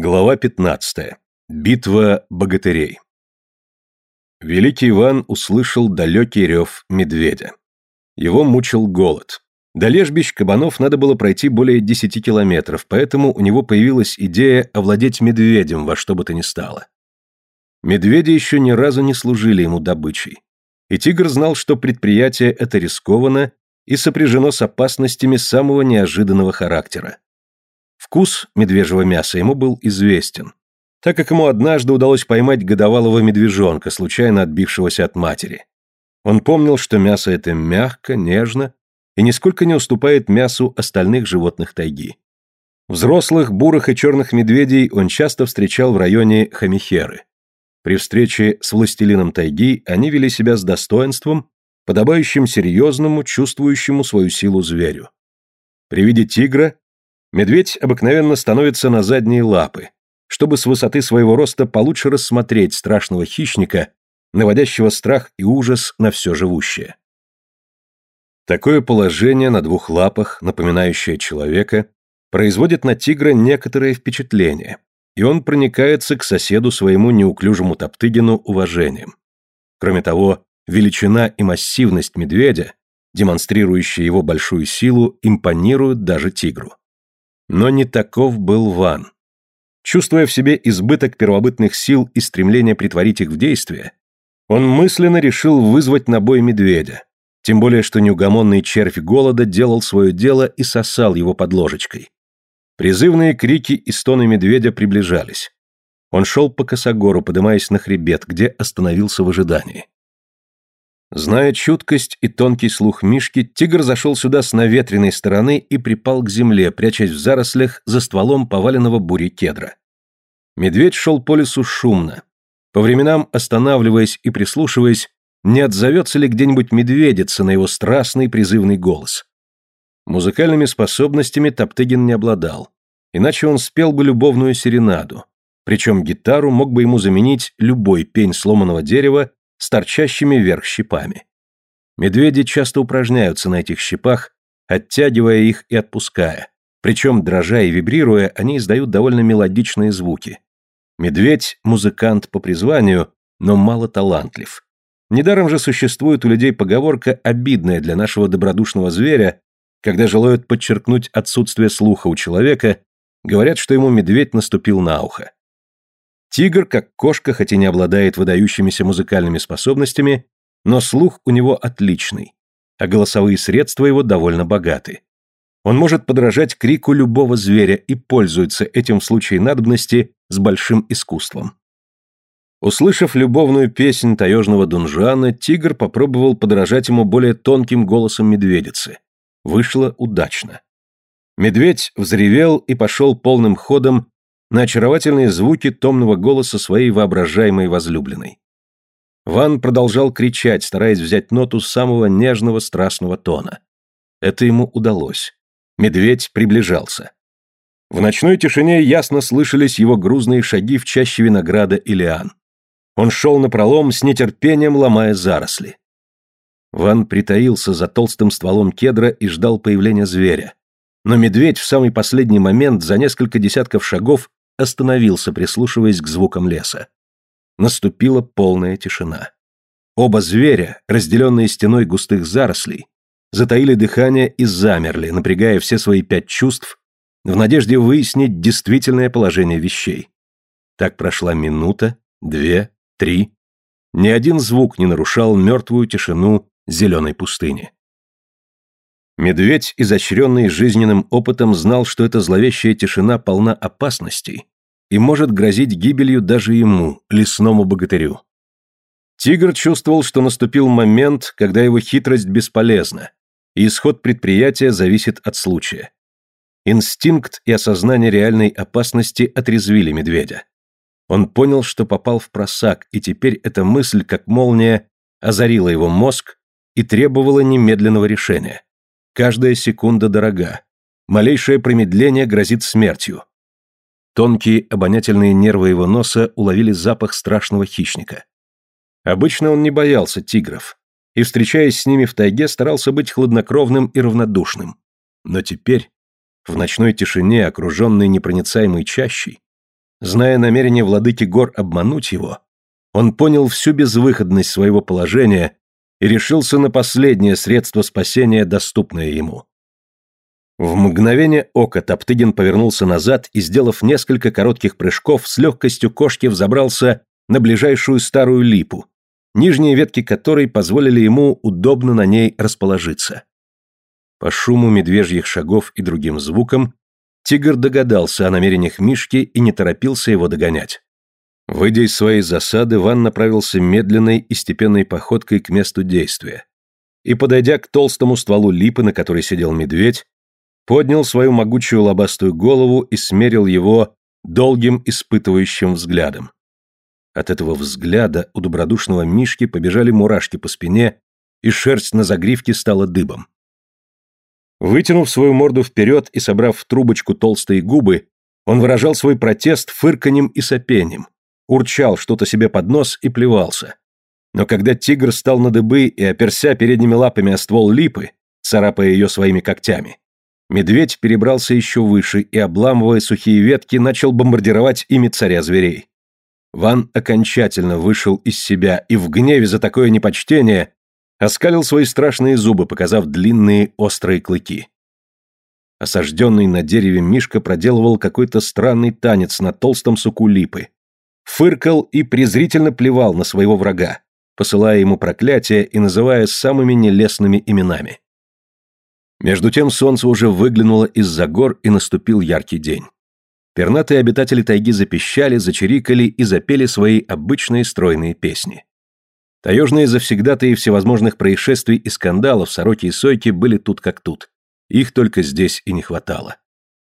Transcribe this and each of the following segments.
Глава 15. Битва богатырей. Великий Иван услышал далекий рев медведя. Его мучил голод. До лежбищ кабанов надо было пройти более 10 километров, поэтому у него появилась идея овладеть медведем во что бы то ни стало. Медведи еще ни разу не служили ему добычей. И тигр знал, что предприятие это рискованно и сопряжено с опасностями самого неожиданного характера. Вкус медвежьего мяса ему был известен, так как ему однажды удалось поймать годовалого медвежонка, случайно отбившегося от матери. Он помнил, что мясо это мягко, нежно и нисколько не уступает мясу остальных животных тайги. Взрослых бурых и черных медведей он часто встречал в районе Хамихеры. При встрече с властелином тайги они вели себя с достоинством, подобающим серьезному, чувствующему свою силу зверю. При виде тигра Медведь обыкновенно становится на задние лапы, чтобы с высоты своего роста получше рассмотреть страшного хищника, наводящего страх и ужас на все живущее. Такое положение на двух лапах, напоминающее человека, производит на тигра некоторое впечатление, и он проникается к соседу своему неуклюжему Топтыгину уважением. Кроме того, величина и массивность медведя, демонстрирующие его большую силу, импонируют даже тигру. Но не таков был Ван. Чувствуя в себе избыток первобытных сил и стремление притворить их в действие, он мысленно решил вызвать на бой медведя, тем более что неугомонный червь голода делал свое дело и сосал его под ложечкой. Призывные крики и стоны медведя приближались. Он шел по косогору, поднимаясь на хребет, где остановился в ожидании. Зная чуткость и тонкий слух Мишки, тигр зашел сюда с наветренной стороны и припал к земле, прячась в зарослях за стволом поваленного бури кедра. Медведь шел по лесу шумно, по временам останавливаясь и прислушиваясь, не отзовется ли где-нибудь медведица на его страстный призывный голос. Музыкальными способностями Топтыгин не обладал, иначе он спел бы любовную серенаду, причем гитару мог бы ему заменить любой пень сломанного дерева с торчащими вверх щипами. Медведи часто упражняются на этих щипах, оттягивая их и отпуская. Причем, дрожа и вибрируя, они издают довольно мелодичные звуки. Медведь – музыкант по призванию, но мало талантлив. Недаром же существует у людей поговорка, обидная для нашего добродушного зверя, когда желают подчеркнуть отсутствие слуха у человека, говорят, что ему медведь наступил на ухо. Тигр, как кошка, хоть и не обладает выдающимися музыкальными способностями, но слух у него отличный, а голосовые средства его довольно богаты. Он может подражать крику любого зверя и пользуется этим в случае надобности с большим искусством. Услышав любовную песнь таежного дунжана, тигр попробовал подражать ему более тонким голосом медведицы. Вышло удачно. Медведь взревел и пошел полным ходом на очаровательные звуки томного голоса своей воображаемой возлюбленной. Ван продолжал кричать, стараясь взять ноту самого нежного страстного тона. Это ему удалось. Медведь приближался. В ночной тишине ясно слышались его грузные шаги в чаще винограда и лиан. Он шел напролом с нетерпением, ломая заросли. Ван притаился за толстым стволом кедра и ждал появления зверя. Но медведь в самый последний момент за несколько десятков шагов остановился, прислушиваясь к звукам леса. Наступила полная тишина. Оба зверя, разделенные стеной густых зарослей, затаили дыхание и замерли, напрягая все свои пять чувств, в надежде выяснить действительное положение вещей. Так прошла минута, две, три. Ни один звук не нарушал мертвую тишину зеленой пустыни. Медведь, изощренный жизненным опытом, знал, что эта зловещая тишина полна опасностей и может грозить гибелью даже ему, лесному богатырю. Тигр чувствовал, что наступил момент, когда его хитрость бесполезна, и исход предприятия зависит от случая. Инстинкт и осознание реальной опасности отрезвили медведя. Он понял, что попал в просак, и теперь эта мысль, как молния, озарила его мозг и требовала немедленного решения. Каждая секунда дорога. Малейшее промедление грозит смертью. Тонкие обонятельные нервы его носа уловили запах страшного хищника. Обычно он не боялся тигров и, встречаясь с ними в тайге, старался быть хладнокровным и равнодушным. Но теперь, в ночной тишине, окруженной непроницаемой чащей, зная намерение владыки гор обмануть его, он понял всю безвыходность своего положения и решился на последнее средство спасения, доступное ему. В мгновение ока Топтыгин повернулся назад и, сделав несколько коротких прыжков, с легкостью кошки взобрался на ближайшую старую липу, нижние ветки которой позволили ему удобно на ней расположиться. По шуму медвежьих шагов и другим звукам тигр догадался о намерениях Мишки и не торопился его догонять. Выйдя из своей засады, Ван направился медленной и степенной походкой к месту действия. И, подойдя к толстому стволу липы, на которой сидел медведь, поднял свою могучую лобастую голову и смерил его долгим испытывающим взглядом. От этого взгляда у добродушного Мишки побежали мурашки по спине, и шерсть на загривке стала дыбом. Вытянув свою морду вперед и собрав в трубочку толстые губы, он выражал свой протест фырканем и сопением урчал что-то себе под нос и плевался. Но когда тигр стал на дыбы и оперся передними лапами о ствол липы, царапая ее своими когтями, медведь перебрался еще выше и, обламывая сухие ветки, начал бомбардировать ими царя зверей. Ван окончательно вышел из себя и в гневе за такое непочтение оскалил свои страшные зубы, показав длинные острые клыки. Осажденный на дереве Мишка проделывал какой-то странный танец на толстом суку липы, фыркал и презрительно плевал на своего врага, посылая ему проклятия и называя самыми нелестными именами. Между тем солнце уже выглянуло из-за гор и наступил яркий день. Пернатые обитатели тайги запищали, зачирикали и запели свои обычные стройные песни. Таежные завсегдатые всевозможных происшествий и скандалов сороки и сойки были тут как тут. Их только здесь и не хватало.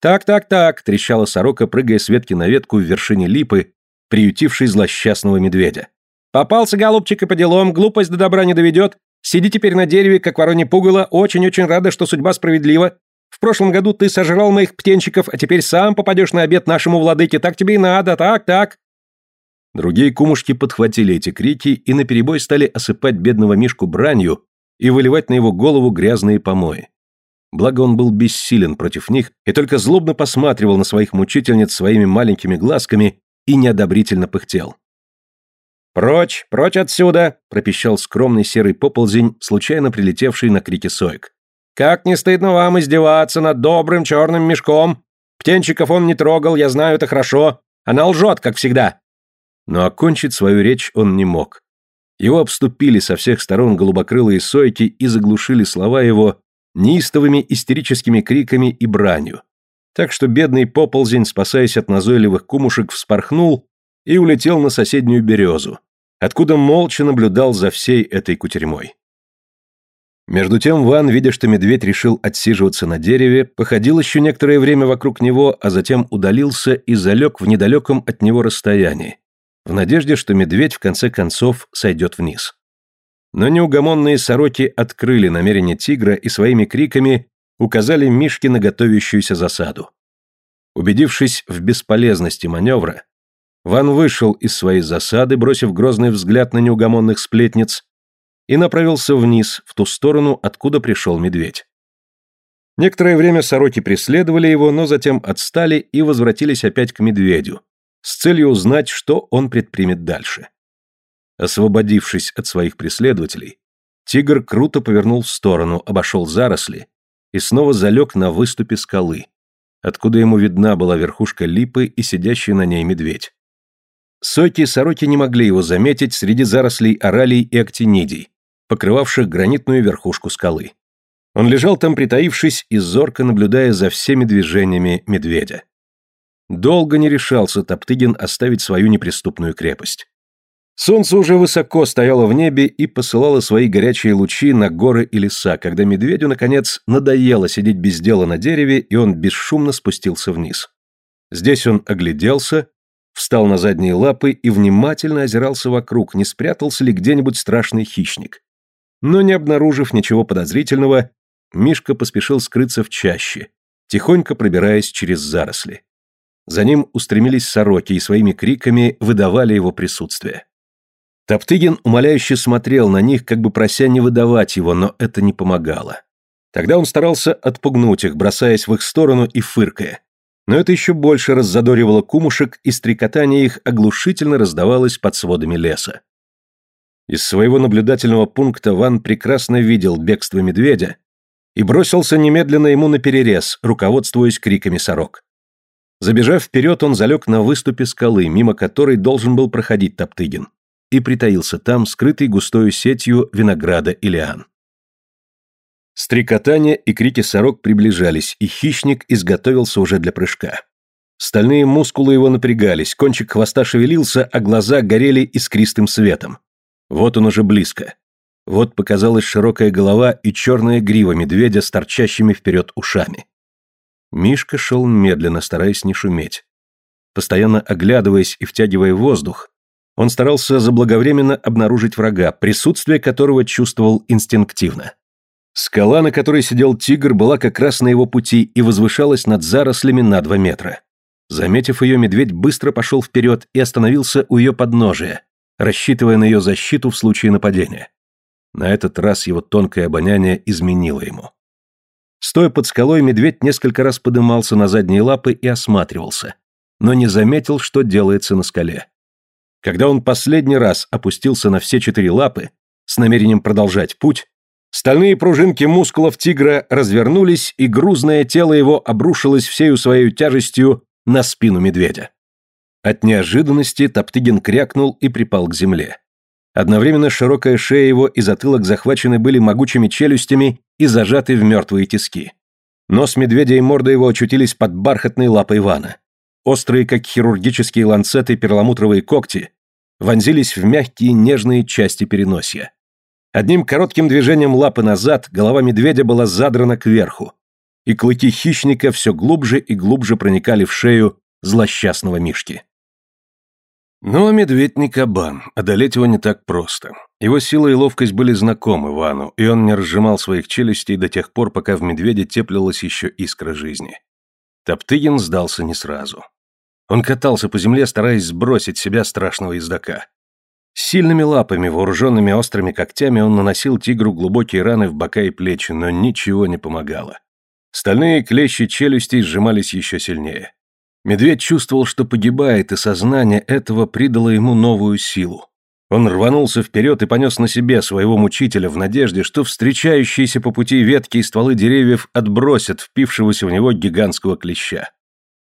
«Так, так, так!» – трещала сорока, прыгая с ветки на ветку в вершине липы приютивший злосчастного медведя. «Попался, голубчик, и по делам, глупость до добра не доведет. Сиди теперь на дереве, как вороне пугало, очень-очень рада, что судьба справедлива. В прошлом году ты сожрал моих птенчиков, а теперь сам попадешь на обед нашему владыке, так тебе и надо, так, так». Другие кумушки подхватили эти крики и наперебой стали осыпать бедного Мишку бранью и выливать на его голову грязные помои. Благо он был бессилен против них и только злобно посматривал на своих мучительниц своими маленькими глазками и неодобрительно пыхтел. «Прочь, прочь отсюда!» – пропищал скромный серый поползень, случайно прилетевший на крики соек. «Как не стыдно вам издеваться над добрым черным мешком! Птенчиков он не трогал, я знаю это хорошо. Она лжет, как всегда!» Но окончить свою речь он не мог. Его обступили со всех сторон голубокрылые сойки и заглушили слова его неистовыми истерическими криками и бранью так что бедный поползень, спасаясь от назойливых кумушек, вспорхнул и улетел на соседнюю березу, откуда молча наблюдал за всей этой кутерьмой. Между тем Ван, видя, что медведь решил отсиживаться на дереве, походил еще некоторое время вокруг него, а затем удалился и залег в недалеком от него расстоянии, в надежде, что медведь в конце концов сойдет вниз. Но неугомонные сороки открыли намерение тигра и своими криками указали мишки на готовящуюся засаду. Убедившись в бесполезности маневра, Ван вышел из своей засады, бросив грозный взгляд на неугомонных сплетниц, и направился вниз, в ту сторону, откуда пришел медведь. Некоторое время сороки преследовали его, но затем отстали и возвратились опять к медведю, с целью узнать, что он предпримет дальше. Освободившись от своих преследователей, тигр круто повернул в сторону, обошел заросли и снова залег на выступе скалы, откуда ему видна была верхушка липы и сидящий на ней медведь. Соки и сороки не могли его заметить среди зарослей оралий и актинидий, покрывавших гранитную верхушку скалы. Он лежал там, притаившись и зорко наблюдая за всеми движениями медведя. Долго не решался Топтыгин оставить свою неприступную крепость. Солнце уже высоко стояло в небе и посылало свои горячие лучи на горы и леса, когда медведю, наконец, надоело сидеть без дела на дереве, и он бесшумно спустился вниз. Здесь он огляделся, встал на задние лапы и внимательно озирался вокруг, не спрятался ли где-нибудь страшный хищник. Но не обнаружив ничего подозрительного, Мишка поспешил скрыться в чаще, тихонько пробираясь через заросли. За ним устремились сороки и своими криками выдавали его присутствие. Топтыгин умоляюще смотрел на них, как бы прося не выдавать его, но это не помогало. Тогда он старался отпугнуть их, бросаясь в их сторону и фыркая. Но это еще больше раззадоривало кумушек, и стрекотание их оглушительно раздавалось под сводами леса. Из своего наблюдательного пункта Ван прекрасно видел бегство медведя и бросился немедленно ему на перерез, руководствуясь криками сорок. Забежав вперед, он залег на выступе скалы, мимо которой должен был проходить Топтыгин и притаился там, скрытый густою сетью винограда и лиан. Стрекотание и крики сорок приближались, и хищник изготовился уже для прыжка. Стальные мускулы его напрягались, кончик хвоста шевелился, а глаза горели искристым светом. Вот он уже близко. Вот показалась широкая голова и черная грива медведя с торчащими вперед ушами. Мишка шел медленно, стараясь не шуметь. Постоянно оглядываясь и втягивая воздух, он старался заблаговременно обнаружить врага, присутствие которого чувствовал инстинктивно. Скала, на которой сидел тигр, была как раз на его пути и возвышалась над зарослями на два метра. Заметив ее, медведь быстро пошел вперед и остановился у ее подножия, рассчитывая на ее защиту в случае нападения. На этот раз его тонкое обоняние изменило ему. Стоя под скалой, медведь несколько раз подымался на задние лапы и осматривался, но не заметил, что делается на скале. Когда он последний раз опустился на все четыре лапы с намерением продолжать путь, стальные пружинки мускулов тигра развернулись, и грузное тело его обрушилось всею своей тяжестью на спину медведя. От неожиданности Топтыгин крякнул и припал к земле. Одновременно широкая шея его и затылок захвачены были могучими челюстями и зажаты в мертвые тиски. Нос медведя и морда его очутились под бархатной лапой Ивана. Острые, как хирургические ланцеты, перламутровые когти вонзились в мягкие нежные части переносья. Одним коротким движением лапы назад голова медведя была задрана кверху, и клыки хищника все глубже и глубже проникали в шею злосчастного Мишки. Но медведь не кабан, одолеть его не так просто. Его сила и ловкость были знакомы Вану, и он не разжимал своих челюстей до тех пор, пока в медведе теплилась еще искра жизни. Топтыгин сдался не сразу. Он катался по земле, стараясь сбросить с себя страшного ездока. Сильными лапами, вооруженными острыми когтями, он наносил тигру глубокие раны в бока и плечи, но ничего не помогало. Стальные клещи челюстей сжимались еще сильнее. Медведь чувствовал, что погибает, и сознание этого придало ему новую силу. Он рванулся вперед и понес на себе своего мучителя в надежде, что встречающиеся по пути ветки и стволы деревьев отбросят впившегося в него гигантского клеща.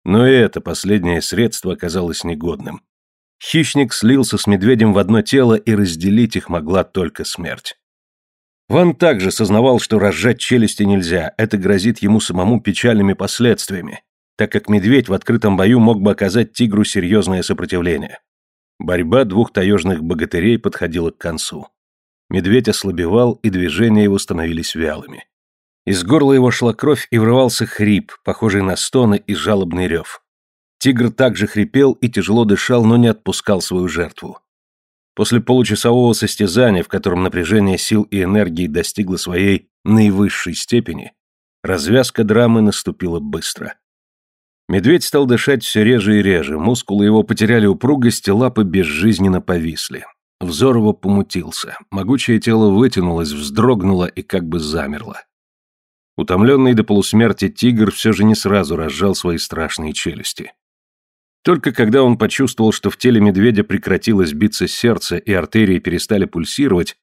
Но и это последнее средство оказалось негодным. Хищник слился с медведем в одно тело, и разделить их могла только смерть. Ван также сознавал, что разжать челюсти нельзя, это грозит ему самому печальными последствиями, так как медведь в открытом бою мог бы оказать тигру серьезное сопротивление. Борьба двух таежных богатырей подходила к концу. Медведь ослабевал, и движения его становились вялыми. Из горла его шла кровь и врывался хрип, похожий на стоны и жалобный рев. Тигр также хрипел и тяжело дышал, но не отпускал свою жертву. После получасового состязания, в котором напряжение сил и энергии достигло своей наивысшей степени, развязка драмы наступила быстро. Медведь стал дышать все реже и реже, мускулы его потеряли упругость, и лапы безжизненно повисли. Взор его помутился, могучее тело вытянулось, вздрогнуло и как бы замерло. Утомленный до полусмерти тигр все же не сразу разжал свои страшные челюсти. Только когда он почувствовал, что в теле медведя прекратилось биться сердце и артерии перестали пульсировать,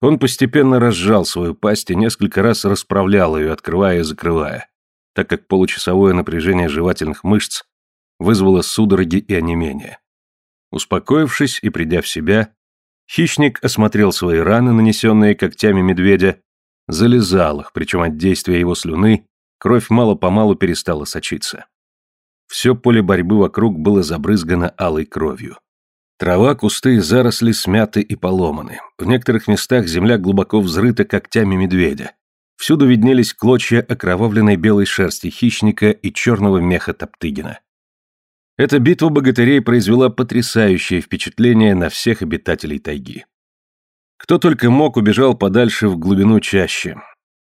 он постепенно разжал свою пасть и несколько раз расправлял ее, открывая и закрывая, так как получасовое напряжение жевательных мышц вызвало судороги и онемение. Успокоившись и придя в себя, хищник осмотрел свои раны, нанесенные когтями медведя, залезал их, причем от действия его слюны кровь мало-помалу перестала сочиться. Все поле борьбы вокруг было забрызгано алой кровью. Трава, кусты и заросли смяты и поломаны. В некоторых местах земля глубоко взрыта когтями медведя. Всюду виднелись клочья окровавленной белой шерсти хищника и черного меха Топтыгина. Эта битва богатырей произвела потрясающее впечатление на всех обитателей тайги. Кто только мог, убежал подальше в глубину чаще,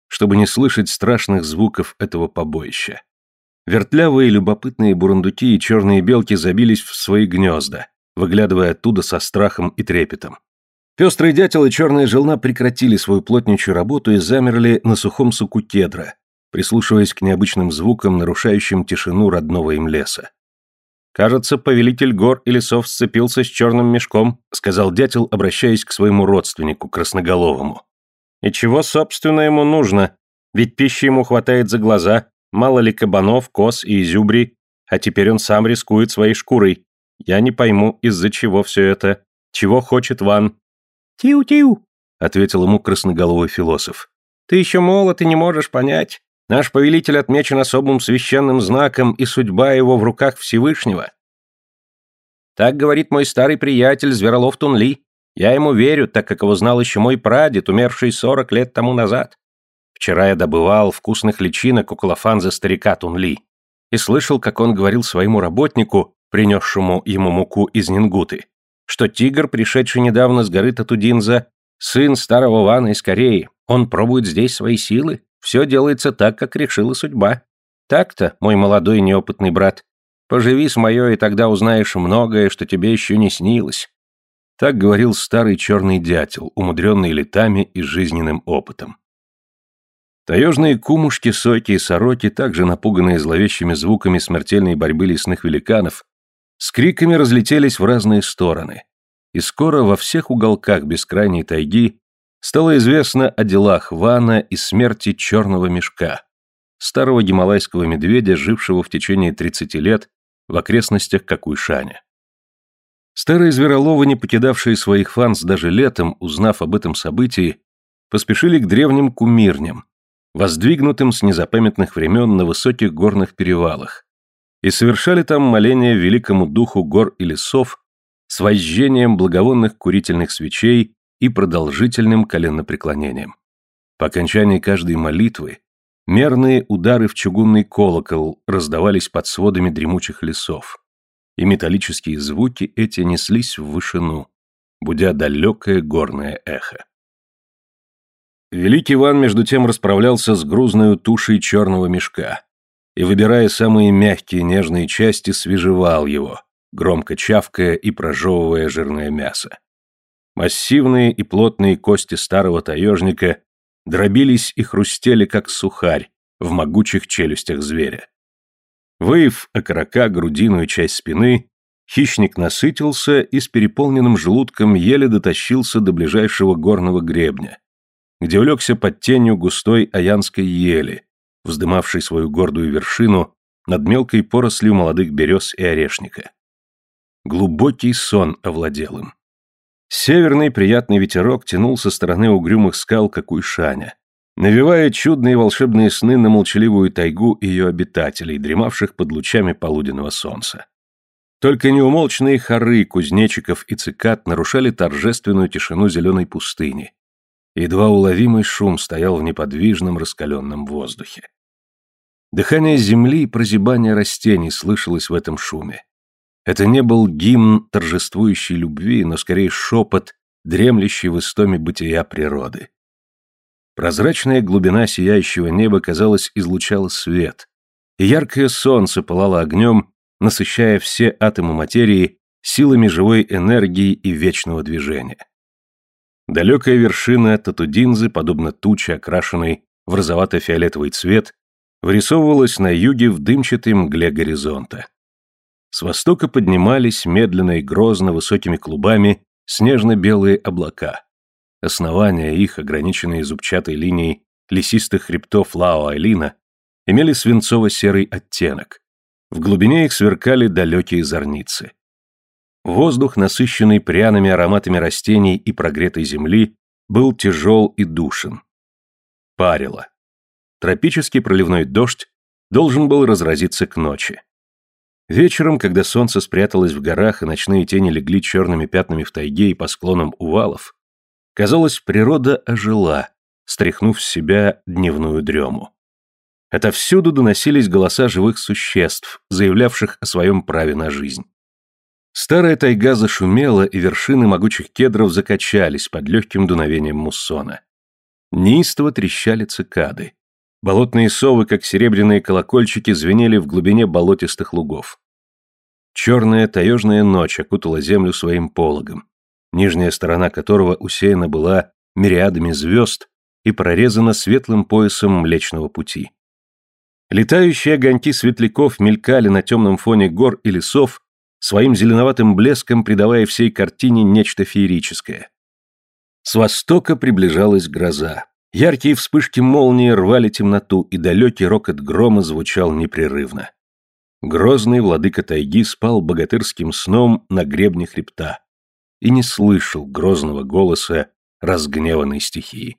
чтобы не слышать страшных звуков этого побоища. Вертлявые, любопытные бурундуки и черные белки забились в свои гнезда, выглядывая оттуда со страхом и трепетом. Пестрый дятел и черная желна прекратили свою плотничью работу и замерли на сухом суку кедра, прислушиваясь к необычным звукам, нарушающим тишину родного им леса. «Кажется, повелитель гор и лесов сцепился с черным мешком», сказал дятел, обращаясь к своему родственнику, красноголовому. «И чего, собственно, ему нужно? Ведь пищи ему хватает за глаза, мало ли кабанов, коз и изюбри, а теперь он сам рискует своей шкурой. Я не пойму, из-за чего все это. Чего хочет Ван?» «Тиу-тиу», — ответил ему красноголовый философ. «Ты еще молод и не можешь понять. Наш повелитель отмечен особым священным знаком, и судьба его в руках Всевышнего. Так говорит мой старый приятель Зверолов Тунли. Я ему верю, так как его знал еще мой прадед, умерший сорок лет тому назад. Вчера я добывал вкусных личинок около за старика Тунли и слышал, как он говорил своему работнику, принесшему ему муку из Нингуты, что тигр, пришедший недавно с горы Татудинза, сын старого Вана из Кореи, он пробует здесь свои силы, все делается так, как решила судьба. Так-то, мой молодой неопытный брат. Поживи с мое, и тогда узнаешь многое, что тебе еще не снилось. Так говорил старый черный дятел, умудренный летами и жизненным опытом. Таежные кумушки, сойки и сороки, также напуганные зловещими звуками смертельной борьбы лесных великанов, с криками разлетелись в разные стороны, и скоро во всех уголках бескрайней тайги стало известно о делах Вана и смерти черного мешка, старого гималайского медведя, жившего в течение 30 лет в окрестностях Какуйшаня. Старые звероловы, не покидавшие своих фанс даже летом, узнав об этом событии, поспешили к древним кумирням, воздвигнутым с незапамятных времен на высоких горных перевалах, и совершали там моления великому духу гор и лесов с возжжением благовонных курительных свечей и продолжительным коленопреклонением. По окончании каждой молитвы мерные удары в чугунный колокол раздавались под сводами дремучих лесов, и металлические звуки эти неслись в вышину, будя далекое горное эхо. Великий Иван между тем расправлялся с грузной тушей черного мешка и, выбирая самые мягкие нежные части, свежевал его, громко чавкая и прожевывая жирное мясо. Массивные и плотные кости старого таежника дробились и хрустели, как сухарь, в могучих челюстях зверя. Выев окорока, грудину и часть спины, хищник насытился и с переполненным желудком еле дотащился до ближайшего горного гребня, где улегся под тенью густой аянской ели, вздымавшей свою гордую вершину над мелкой порослью молодых берез и орешника. Глубокий сон овладел им. Северный приятный ветерок тянул со стороны угрюмых скал, как уйшаня, навевая чудные волшебные сны на молчаливую тайгу и ее обитателей, дремавших под лучами полуденного солнца. Только неумолчные хоры кузнечиков и цикад нарушали торжественную тишину зеленой пустыни. Едва уловимый шум стоял в неподвижном раскаленном воздухе. Дыхание земли и прозябание растений слышалось в этом шуме. Это не был гимн торжествующей любви, но скорее шепот, дремлющий в истоме бытия природы. Прозрачная глубина сияющего неба, казалось, излучала свет, и яркое солнце пылало огнем, насыщая все атомы материи силами живой энергии и вечного движения. Далекая вершина Татудинзы, подобно туче, окрашенной в розовато-фиолетовый цвет, вырисовывалась на юге в дымчатой мгле горизонта. С востока поднимались медленно и грозно высокими клубами снежно-белые облака. Основания их, ограниченные зубчатой линией лесистых хребтов Лао-Айлина, имели свинцово-серый оттенок. В глубине их сверкали далекие зорницы. Воздух, насыщенный пряными ароматами растений и прогретой земли, был тяжел и душен. Парило. Тропический проливной дождь должен был разразиться к ночи. Вечером, когда солнце спряталось в горах и ночные тени легли черными пятнами в тайге и по склонам увалов, казалось, природа ожила, стряхнув с себя дневную дрему. Отовсюду доносились голоса живых существ, заявлявших о своем праве на жизнь. Старая тайга зашумела, и вершины могучих кедров закачались под легким дуновением муссона. Неистово трещали цикады. Болотные совы, как серебряные колокольчики, звенели в глубине болотистых лугов. Черная таежная ночь окутала землю своим пологом, нижняя сторона которого усеяна была мириадами звезд и прорезана светлым поясом Млечного Пути. Летающие огоньки светляков мелькали на темном фоне гор и лесов, своим зеленоватым блеском придавая всей картине нечто феерическое. С востока приближалась гроза. Яркие вспышки молнии рвали темноту, и далекий рокот грома звучал непрерывно. Грозный владыка тайги спал богатырским сном на гребне хребта и не слышал грозного голоса разгневанной стихии.